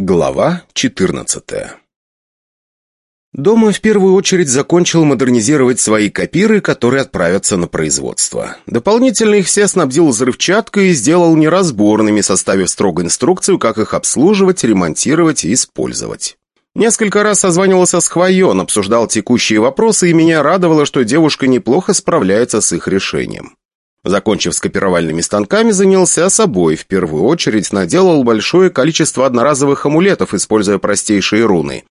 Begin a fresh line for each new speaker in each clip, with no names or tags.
Глава 14 Дома в первую очередь закончил модернизировать свои копиры, которые отправятся на производство. Дополнительно их все снабдил взрывчаткой и сделал неразборными, составив строго инструкцию, как их обслуживать, ремонтировать и использовать. Несколько раз созванивался с Хвоен, обсуждал текущие вопросы, и меня радовало, что девушка неплохо справляется с их решением. Закончив с копировальными станками, занялся собой. В первую очередь наделал большое количество одноразовых амулетов, используя простейшие руны.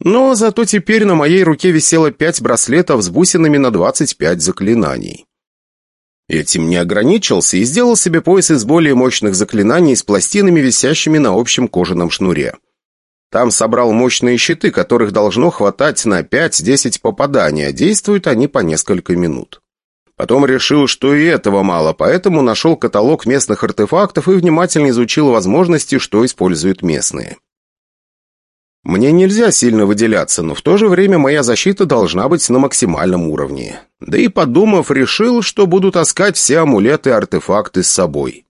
Но зато теперь на моей руке висело пять браслетов с бусинами на 25 заклинаний. Этим не ограничился и сделал себе пояс из более мощных заклинаний с пластинами, висящими на общем кожаном шнуре. Там собрал мощные щиты, которых должно хватать на 5-10 попаданий, а действуют они по несколько минут. Потом решил, что и этого мало, поэтому нашел каталог местных артефактов и внимательно изучил возможности, что используют местные. Мне нельзя сильно выделяться, но в то же время моя защита должна быть на максимальном уровне. Да и подумав, решил, что буду таскать все амулеты и артефакты с собой.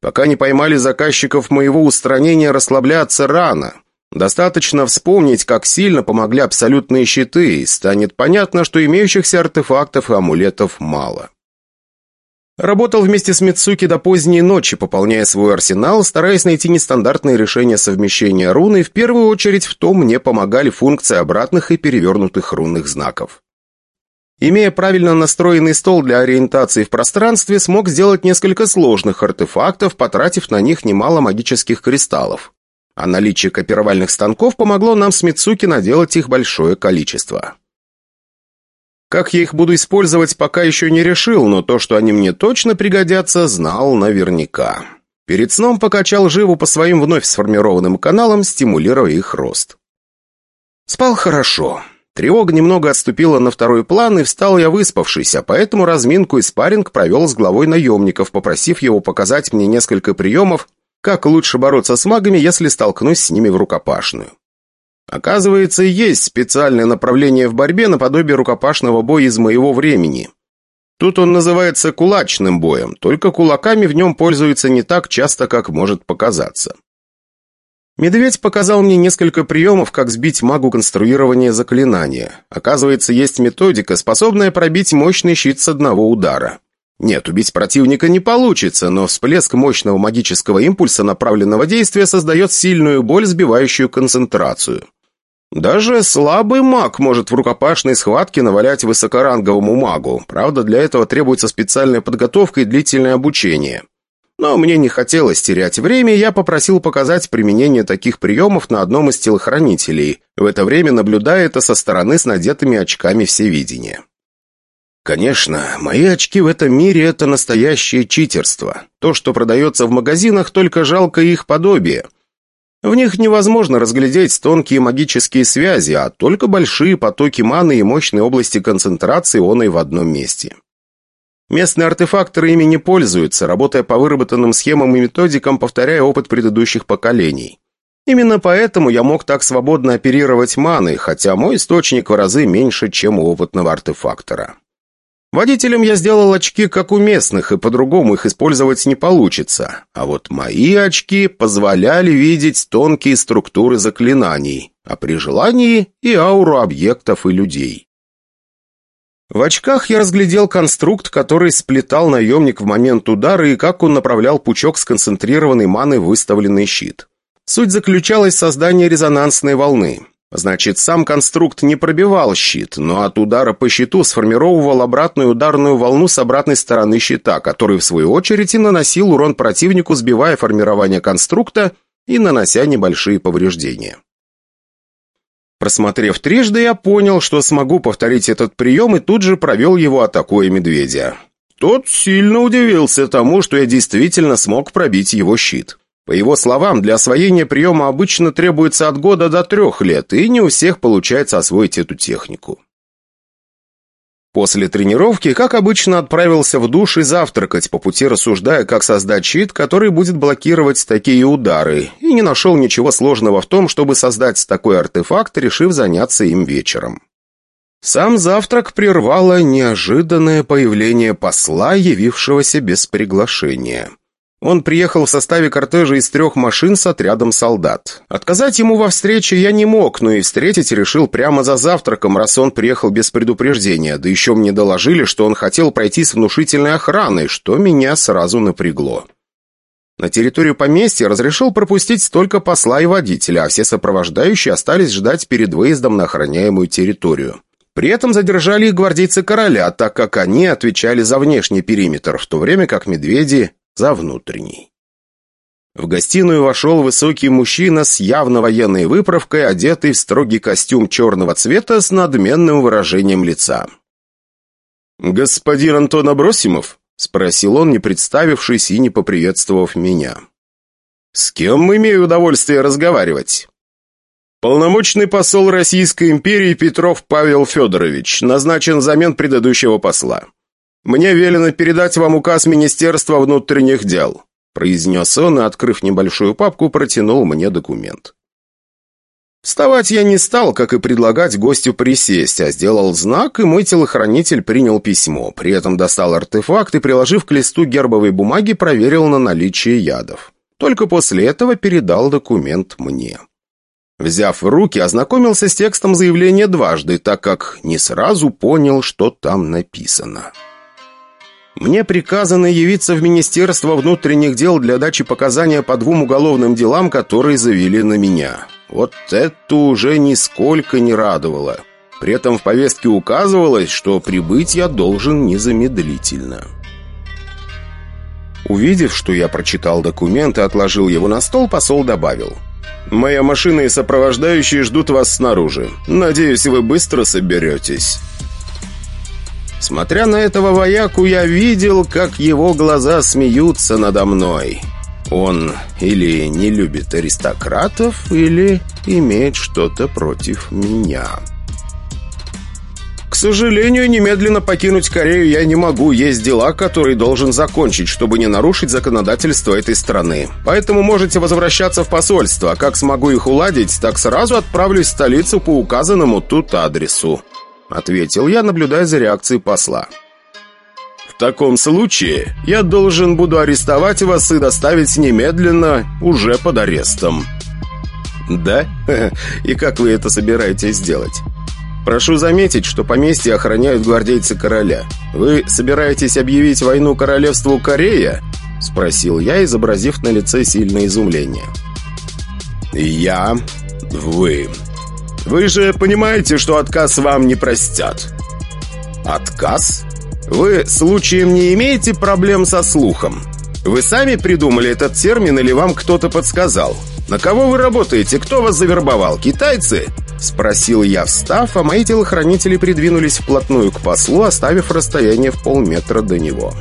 Пока не поймали заказчиков моего устранения, расслабляться рано. Достаточно вспомнить, как сильно помогли абсолютные щиты, и станет понятно, что имеющихся артефактов и амулетов мало. Работал вместе с Мицуки до поздней ночи, пополняя свой арсенал, стараясь найти нестандартные решения совмещения рун, и в первую очередь в том мне помогали функции обратных и перевернутых рунных знаков. Имея правильно настроенный стол для ориентации в пространстве, смог сделать несколько сложных артефактов, потратив на них немало магических кристаллов. А наличие копировальных станков помогло нам с Мицуки наделать их большое количество. Как я их буду использовать, пока еще не решил, но то, что они мне точно пригодятся, знал наверняка. Перед сном покачал живу по своим вновь сформированным каналам, стимулируя их рост. Спал хорошо. Тревога немного отступила на второй план, и встал я выспавшийся, поэтому разминку и спарринг провел с главой наемников, попросив его показать мне несколько приемов, как лучше бороться с магами, если столкнусь с ними в рукопашную? Оказывается, есть специальное направление в борьбе наподобие рукопашного боя из моего времени. Тут он называется кулачным боем, только кулаками в нем пользуются не так часто, как может показаться. Медведь показал мне несколько приемов, как сбить магу конструирования заклинания. Оказывается, есть методика, способная пробить мощный щит с одного удара. Нет, убить противника не получится, но всплеск мощного магического импульса направленного действия создает сильную боль, сбивающую концентрацию. Даже слабый маг может в рукопашной схватке навалять высокоранговому магу. Правда, для этого требуется специальная подготовка и длительное обучение. Но мне не хотелось терять время, я попросил показать применение таких приемов на одном из телохранителей, в это время наблюдая это со стороны с надетыми очками всевидения. Конечно, мои очки в этом мире – это настоящее читерство. То, что продается в магазинах, только жалко их подобие. В них невозможно разглядеть тонкие магические связи, а только большие потоки маны и мощные области концентрации оной в одном месте. Местные артефакторы ими не пользуются, работая по выработанным схемам и методикам, повторяя опыт предыдущих поколений. Именно поэтому я мог так свободно оперировать маной, хотя мой источник в разы меньше, чем у опытного артефактора. Водителям я сделал очки, как у местных, и по-другому их использовать не получится. А вот мои очки позволяли видеть тонкие структуры заклинаний, а при желании и ауру объектов и людей. В очках я разглядел конструкт, который сплетал наемник в момент удара и как он направлял пучок сконцентрированной маны в выставленный щит. Суть заключалась в создании резонансной волны. Значит, сам конструкт не пробивал щит, но от удара по щиту сформировывал обратную ударную волну с обратной стороны щита, который, в свою очередь, и наносил урон противнику, сбивая формирование конструкта и нанося небольшие повреждения. Просмотрев трижды, я понял, что смогу повторить этот прием и тут же провел его, атакуя медведя. Тот сильно удивился тому, что я действительно смог пробить его щит. По его словам, для освоения приема обычно требуется от года до трех лет, и не у всех получается освоить эту технику. После тренировки, как обычно, отправился в душ и завтракать, по пути рассуждая, как создать щит, который будет блокировать такие удары, и не нашел ничего сложного в том, чтобы создать такой артефакт, решив заняться им вечером. Сам завтрак прервало неожиданное появление посла, явившегося без приглашения. Он приехал в составе кортежа из трех машин с отрядом солдат. Отказать ему во встрече я не мог, но и встретить решил прямо за завтраком, раз он приехал без предупреждения. Да еще мне доложили, что он хотел пройти с внушительной охраной, что меня сразу напрягло. На территорию поместья разрешил пропустить только посла и водителя, а все сопровождающие остались ждать перед выездом на охраняемую территорию. При этом задержали и гвардейцы короля, так как они отвечали за внешний периметр, в то время как медведи за внутренний. В гостиную вошел высокий мужчина с явно военной выправкой, одетый в строгий костюм черного цвета с надменным выражением лица. «Господин Антон Абросимов?» — спросил он, не представившись и не поприветствовав меня. «С кем имею удовольствие разговаривать?» «Полномочный посол Российской империи Петров Павел Федорович назначен замен предыдущего посла. «Мне велено передать вам указ Министерства внутренних дел», произнес он и, открыв небольшую папку, протянул мне документ. Вставать я не стал, как и предлагать гостю присесть, а сделал знак, и мой телохранитель принял письмо. При этом достал артефакт и, приложив к листу гербовой бумаги, проверил на наличие ядов. Только после этого передал документ мне. Взяв в руки, ознакомился с текстом заявления дважды, так как не сразу понял, что там написано. Мне приказано явиться в Министерство внутренних дел для дачи показания по двум уголовным делам, которые завели на меня. Вот это уже нисколько не радовало. При этом в повестке указывалось, что прибыть я должен незамедлительно. Увидев, что я прочитал документ и отложил его на стол, посол добавил. «Моя машина и сопровождающие ждут вас снаружи. Надеюсь, вы быстро соберетесь». Смотря на этого вояку, я видел, как его глаза смеются надо мной. Он или не любит аристократов, или имеет что-то против меня. К сожалению, немедленно покинуть Корею я не могу. Есть дела, которые должен закончить, чтобы не нарушить законодательство этой страны. Поэтому можете возвращаться в посольство. Как смогу их уладить, так сразу отправлюсь в столицу по указанному тут адресу. — ответил я, наблюдая за реакцией посла. «В таком случае я должен буду арестовать вас и доставить немедленно, уже под арестом». «Да? И как вы это собираетесь сделать?» «Прошу заметить, что поместье охраняют гвардейцы короля. Вы собираетесь объявить войну королевству Корея?» Спросил я, изобразив на лице сильное изумление. «Я... вы...» Вы же понимаете, что отказ вам не простят?» «Отказ? Вы случаем не имеете проблем со слухом? Вы сами придумали этот термин или вам кто-то подсказал? На кого вы работаете? Кто вас завербовал? Китайцы?» Спросил я, встав, а мои телохранители придвинулись вплотную к послу, оставив расстояние в полметра до него.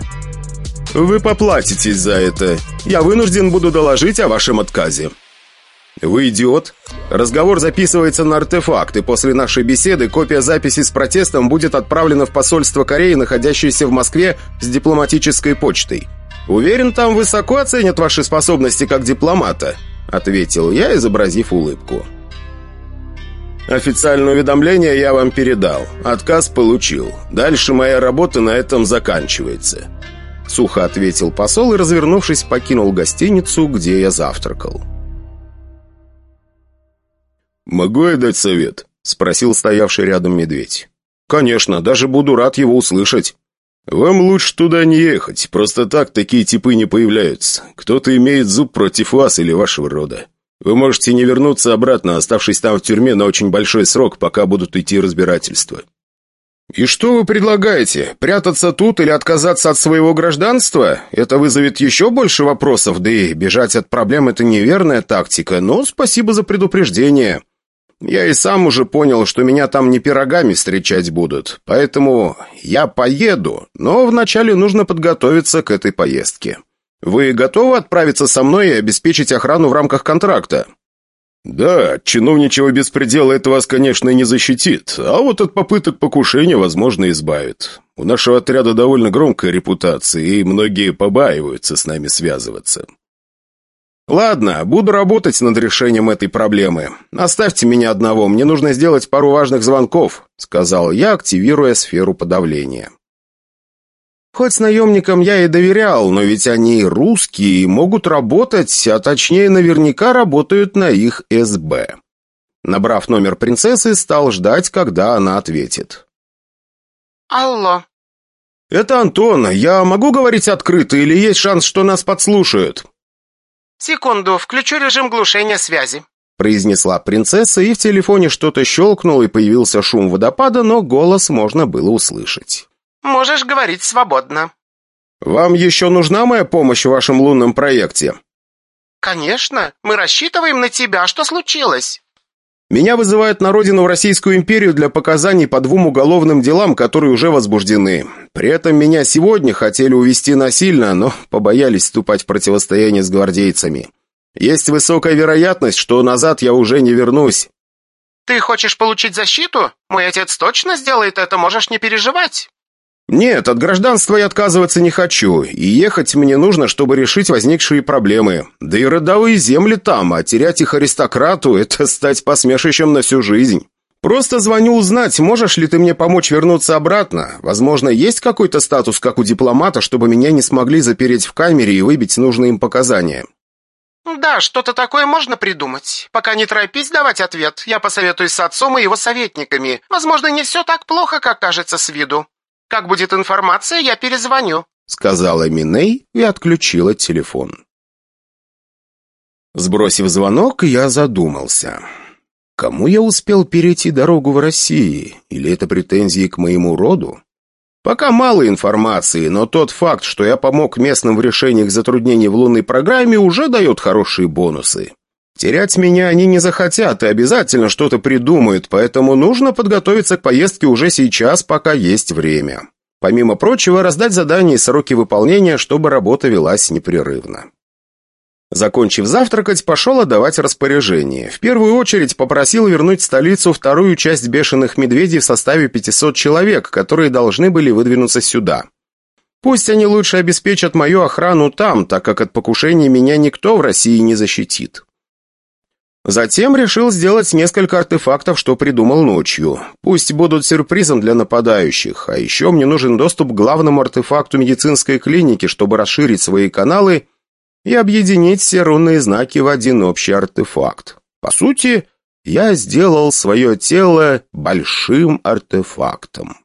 «Вы поплатитесь за это. Я вынужден буду доложить о вашем отказе». «Вы идиот? Разговор записывается на артефакт, и после нашей беседы копия записи с протестом будет отправлена в посольство Кореи, находящееся в Москве, с дипломатической почтой. Уверен, там высоко оценят ваши способности как дипломата», ответил я, изобразив улыбку. «Официальное уведомление я вам передал. Отказ получил. Дальше моя работа на этом заканчивается». Сухо ответил посол и, развернувшись, покинул гостиницу, где я завтракал. «Могу я дать совет?» — спросил стоявший рядом медведь. «Конечно, даже буду рад его услышать». «Вам лучше туда не ехать. Просто так такие типы не появляются. Кто-то имеет зуб против вас или вашего рода. Вы можете не вернуться обратно, оставшись там в тюрьме на очень большой срок, пока будут идти разбирательства». «И что вы предлагаете? Прятаться тут или отказаться от своего гражданства? Это вызовет еще больше вопросов, да и бежать от проблем – это неверная тактика, но спасибо за предупреждение». Я и сам уже понял, что меня там не пирогами встречать будут, поэтому я поеду, но вначале нужно подготовиться к этой поездке. Вы готовы отправиться со мной и обеспечить охрану в рамках контракта?» «Да, чиновничего беспредела это вас, конечно, не защитит, а вот от попыток покушения, возможно, избавит. У нашего отряда довольно громкая репутация, и многие побаиваются с нами связываться. «Ладно, буду работать над решением этой проблемы. Оставьте меня одного, мне нужно сделать пару важных звонков», сказал я, активируя сферу подавления. Хоть наемникам я и доверял, но ведь они русские и могут работать, а точнее наверняка работают на их СБ. Набрав номер принцессы, стал ждать, когда она ответит.
«Алло».
«Это Антон. Я могу говорить открыто или есть шанс, что нас подслушают?»
«Секунду, включу режим глушения связи»,
произнесла принцесса, и в телефоне что-то щелкнуло, и появился шум водопада, но голос можно было услышать.
Можешь говорить свободно».
«Вам еще нужна моя помощь в вашем лунном проекте?»
«Конечно. Мы рассчитываем на тебя. Что случилось?»
«Меня вызывают на родину в Российскую империю для показаний по двум уголовным делам, которые уже возбуждены. При этом меня сегодня хотели увезти насильно, но побоялись вступать в противостояние с гвардейцами. Есть высокая вероятность, что назад я уже не вернусь».
«Ты хочешь получить защиту? Мой отец точно сделает это, можешь не переживать».
«Нет, от гражданства я отказываться не хочу, и ехать мне нужно, чтобы решить возникшие проблемы. Да и родовые земли там, а терять их аристократу – это стать посмешищем на всю жизнь. Просто звоню узнать, можешь ли ты мне помочь вернуться обратно. Возможно, есть какой-то статус, как у дипломата, чтобы меня не смогли запереть в камере и выбить нужные им показания».
«Да, что-то такое можно придумать. Пока не торопись давать ответ. Я посоветуюсь с отцом и его советниками. Возможно, не все так плохо, как кажется с виду». Как будет информация, я перезвоню», —
сказала Миней и отключила телефон. Сбросив звонок, я задумался. Кому я успел перейти дорогу в России? Или это претензии к моему роду? Пока мало информации, но тот факт, что я помог местным в решениях затруднений в лунной программе, уже дает хорошие бонусы. Терять меня они не захотят и обязательно что-то придумают, поэтому нужно подготовиться к поездке уже сейчас, пока есть время. Помимо прочего, раздать задания и сроки выполнения, чтобы работа велась непрерывно. Закончив завтракать, пошел отдавать распоряжение. В первую очередь попросил вернуть в столицу вторую часть бешеных медведей в составе 500 человек, которые должны были выдвинуться сюда. Пусть они лучше обеспечат мою охрану там, так как от покушений меня никто в России не защитит. Затем решил сделать несколько артефактов, что придумал ночью. Пусть будут сюрпризом для нападающих, а еще мне нужен доступ к главному артефакту медицинской клиники, чтобы расширить свои каналы и объединить все рунные знаки в один общий артефакт. По сути, я сделал свое тело большим артефактом.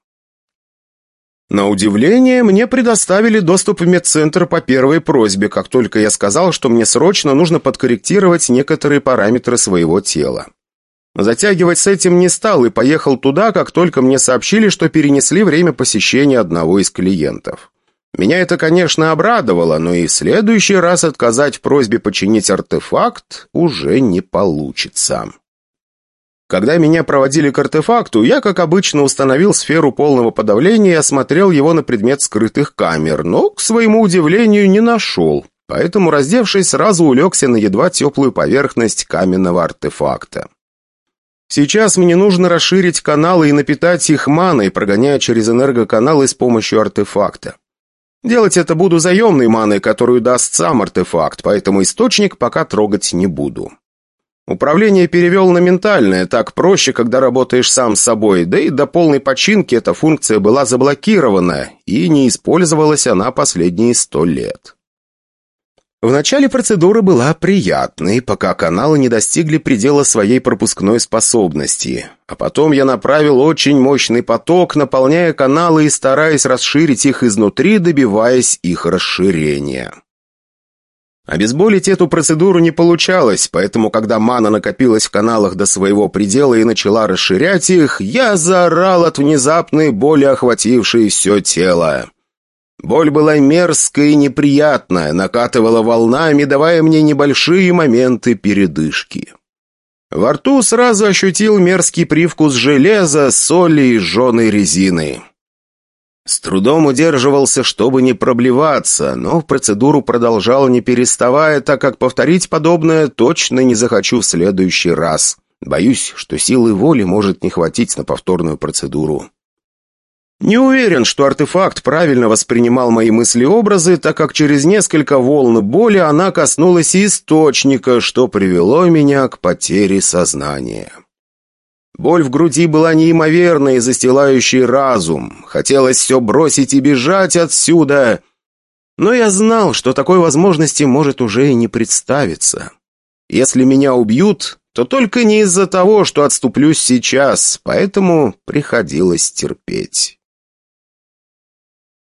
На удивление, мне предоставили доступ в медцентр по первой просьбе, как только я сказал, что мне срочно нужно подкорректировать некоторые параметры своего тела. Затягивать с этим не стал и поехал туда, как только мне сообщили, что перенесли время посещения одного из клиентов. Меня это, конечно, обрадовало, но и в следующий раз отказать в просьбе починить артефакт уже не получится. Когда меня проводили к артефакту, я, как обычно, установил сферу полного подавления и осмотрел его на предмет скрытых камер, но, к своему удивлению, не нашел. Поэтому, раздевшись, сразу улегся на едва теплую поверхность каменного артефакта. Сейчас мне нужно расширить каналы и напитать их маной, прогоняя через энергоканалы с помощью артефакта. Делать это буду заемной маной, которую даст сам артефакт, поэтому источник пока трогать не буду. Управление перевел на ментальное, так проще, когда работаешь сам с собой, да и до полной починки эта функция была заблокирована, и не использовалась она последние сто лет. В начале процедуры была приятной, пока каналы не достигли предела своей пропускной способности. А потом я направил очень мощный поток, наполняя каналы и стараясь расширить их изнутри, добиваясь их расширения. Обезболить эту процедуру не получалось, поэтому, когда мана накопилась в каналах до своего предела и начала расширять их, я заорал от внезапной боли, охватившей все тело. Боль была мерзкая и неприятная, накатывала волнами, давая мне небольшие моменты передышки. Во рту сразу ощутил мерзкий привкус железа, соли и жженой резины. С трудом удерживался, чтобы не проблеваться, но процедуру продолжал не переставая, так как повторить подобное точно не захочу в следующий раз. Боюсь, что силы воли может не хватить на повторную процедуру. Не уверен, что артефакт правильно воспринимал мои мысли-образы, так как через несколько волн боли она коснулась источника, что привело меня к потере сознания. Боль в груди была неимоверной, застилающей разум. Хотелось все бросить и бежать отсюда. Но я знал, что такой возможности может уже и не представиться. Если меня убьют, то только не из-за того, что отступлюсь сейчас, поэтому приходилось терпеть.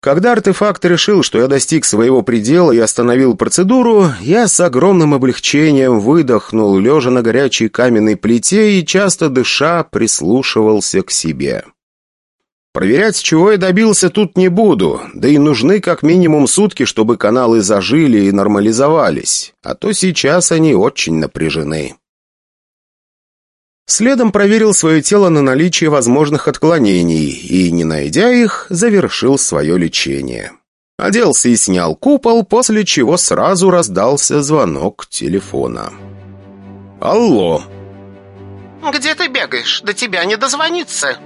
Когда артефакт решил, что я достиг своего предела и остановил процедуру, я с огромным облегчением выдохнул, лежа на горячей каменной плите и, часто дыша, прислушивался к себе. Проверять, чего я добился, тут не буду, да и нужны как минимум сутки, чтобы каналы зажили и нормализовались, а то сейчас они очень напряжены. Следом проверил свое тело на наличие возможных отклонений и, не найдя их, завершил свое лечение. Оделся и снял купол, после чего сразу раздался звонок телефона. «Алло!»
«Где ты бегаешь? До тебя не дозвониться!»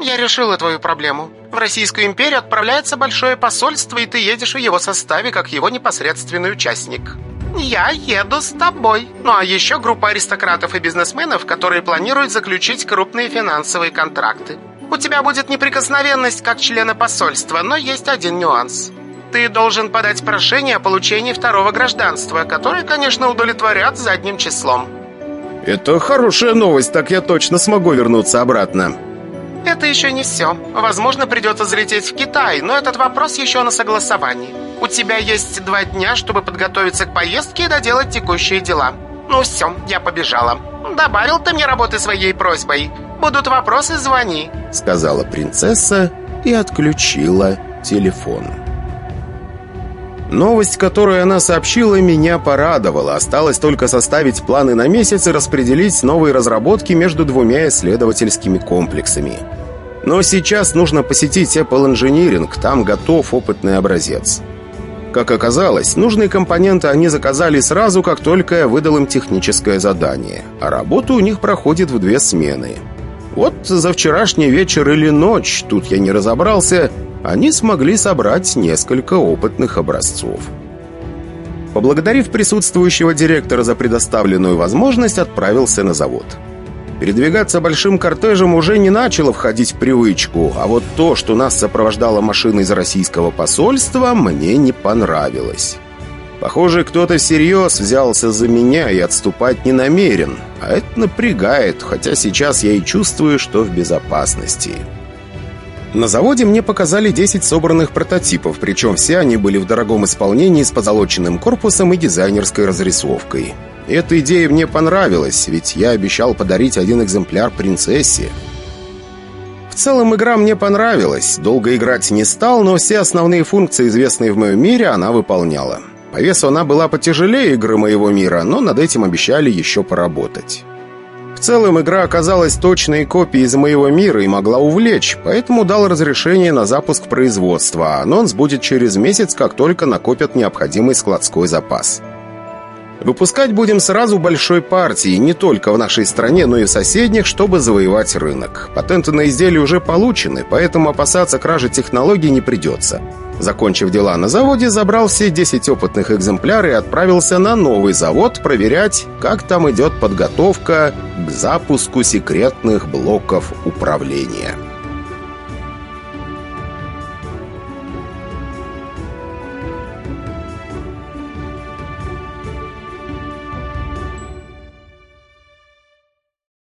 «Я решила твою проблему. В Российскую империю отправляется большое посольство, и ты едешь в его составе, как его непосредственный участник». «Я еду с тобой. Ну а еще группа аристократов и бизнесменов, которые планируют заключить крупные финансовые контракты. У тебя будет неприкосновенность как члена посольства, но есть один нюанс. Ты должен подать прошение о получении второго гражданства, которое, конечно, удовлетворят задним числом».
«Это хорошая новость, так я точно смогу вернуться обратно».
Это еще не все. Возможно, придется залететь в Китай, но этот вопрос еще на согласовании. У тебя есть два дня, чтобы подготовиться к поездке и доделать текущие дела. Ну все, я побежала. Добавил ты мне работы своей просьбой. Будут вопросы, звони», —
сказала принцесса и отключила телефон. Новость, которую она сообщила, меня порадовала. Осталось только составить планы на месяц и распределить новые разработки между двумя исследовательскими комплексами. Но сейчас нужно посетить Apple Engineering, там готов опытный образец. Как оказалось, нужные компоненты они заказали сразу, как только я выдал им техническое задание. А работа у них проходит в две смены. Вот за вчерашний вечер или ночь, тут я не разобрался, они смогли собрать несколько опытных образцов. Поблагодарив присутствующего директора за предоставленную возможность, отправился на завод. Передвигаться большим кортежем уже не начало входить в привычку, а вот то, что нас сопровождала машина из российского посольства, мне не понравилось. Похоже, кто-то всерьез взялся за меня и отступать не намерен, а это напрягает, хотя сейчас я и чувствую, что в безопасности. На заводе мне показали 10 собранных прототипов, причем все они были в дорогом исполнении с позолоченным корпусом и дизайнерской разрисовкой. Эта идея мне понравилась, ведь я обещал подарить один экземпляр принцессе. В целом игра мне понравилась. Долго играть не стал, но все основные функции, известные в моем мире, она выполняла. По весу она была потяжелее игры моего мира, но над этим обещали еще поработать. Целом игра оказалась точной копией из моего мира и могла увлечь, поэтому дал разрешение на запуск производства, а анонс будет через месяц, как только накопят необходимый складской запас. Выпускать будем сразу большой партии, не только в нашей стране, но и в соседних, чтобы завоевать рынок. Патенты на изделия уже получены, поэтому опасаться кражи технологий не придется. Закончив дела на заводе, забрал все 10 опытных экземпляров и отправился на новый завод проверять, как там идет подготовка к запуску секретных блоков управления.